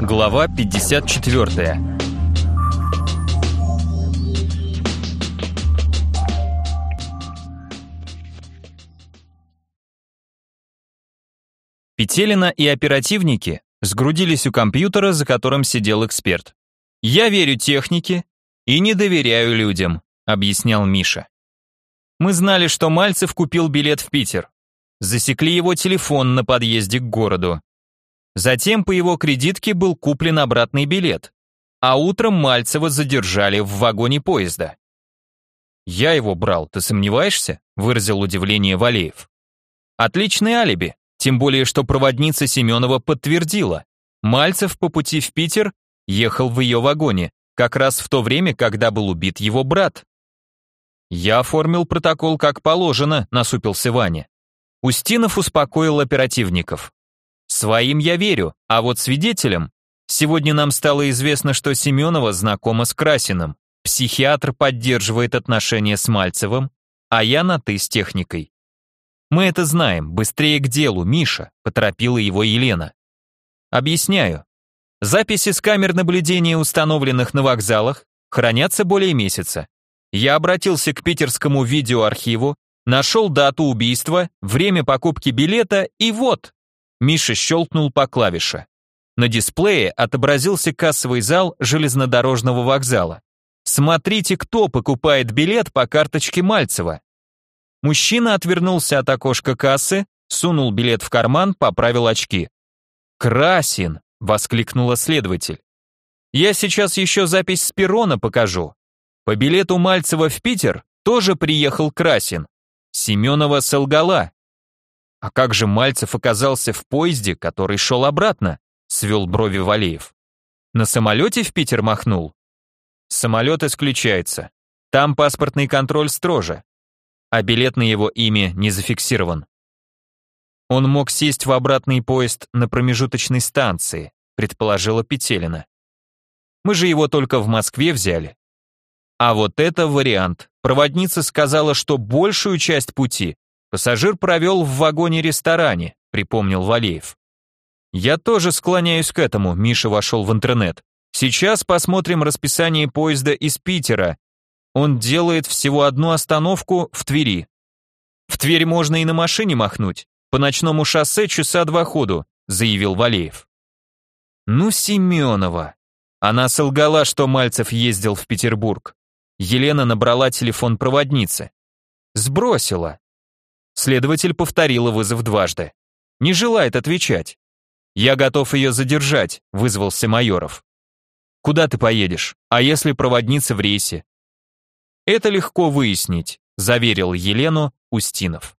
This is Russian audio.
Глава 54 Петелина и оперативники сгрудились у компьютера, за которым сидел эксперт. «Я верю технике и не доверяю людям», — объяснял Миша. «Мы знали, что Мальцев купил билет в Питер. Засекли его телефон на подъезде к городу. Затем по его кредитке был куплен обратный билет, а утром Мальцева задержали в вагоне поезда. «Я его брал, ты сомневаешься?» – выразил удивление Валеев. «Отличное алиби, тем более что проводница Семенова подтвердила. Мальцев по пути в Питер ехал в ее вагоне, как раз в то время, когда был убит его брат». «Я оформил протокол как положено», – насупился Ваня. Устинов успокоил оперативников. Своим я верю, а вот свидетелям... Сегодня нам стало известно, что Семенова знакома с Красиным. Психиатр поддерживает отношения с Мальцевым, а я на «ты» с техникой. Мы это знаем, быстрее к делу, Миша, поторопила его Елена. Объясняю. Записи с камер наблюдения, установленных на вокзалах, хранятся более месяца. Я обратился к питерскому видеоархиву, нашел дату убийства, время покупки билета и вот, Миша щелкнул по клавише. На дисплее отобразился кассовый зал железнодорожного вокзала. Смотрите, кто покупает билет по карточке Мальцева. Мужчина отвернулся от окошка кассы, сунул билет в карман, поправил очки. «Красин!» — воскликнула следователь. «Я сейчас еще запись с перрона покажу. По билету Мальцева в Питер тоже приехал Красин. Семенова солгала. «А как же Мальцев оказался в поезде, который шел обратно?» — свел брови Валеев. «На самолете в Питер махнул?» «Самолет исключается. Там паспортный контроль строже. А билет на его имя не зафиксирован. Он мог сесть в обратный поезд на промежуточной станции, предположила Петелина. Мы же его только в Москве взяли. А вот это вариант. Проводница сказала, что большую часть пути Пассажир провел в вагоне-ресторане, припомнил Валеев. Я тоже склоняюсь к этому, Миша вошел в интернет. Сейчас посмотрим расписание поезда из Питера. Он делает всего одну остановку в Твери. В Тверь можно и на машине махнуть. По ночному шоссе часа два ходу, заявил Валеев. Ну, Семенова. Она солгала, что Мальцев ездил в Петербург. Елена набрала телефон проводницы. Сбросила. Следователь повторила вызов дважды. Не желает отвечать. «Я готов ее задержать», — вызвался Майоров. «Куда ты поедешь? А если проводница в рейсе?» «Это легко выяснить», — заверил Елену Устинов.